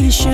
situation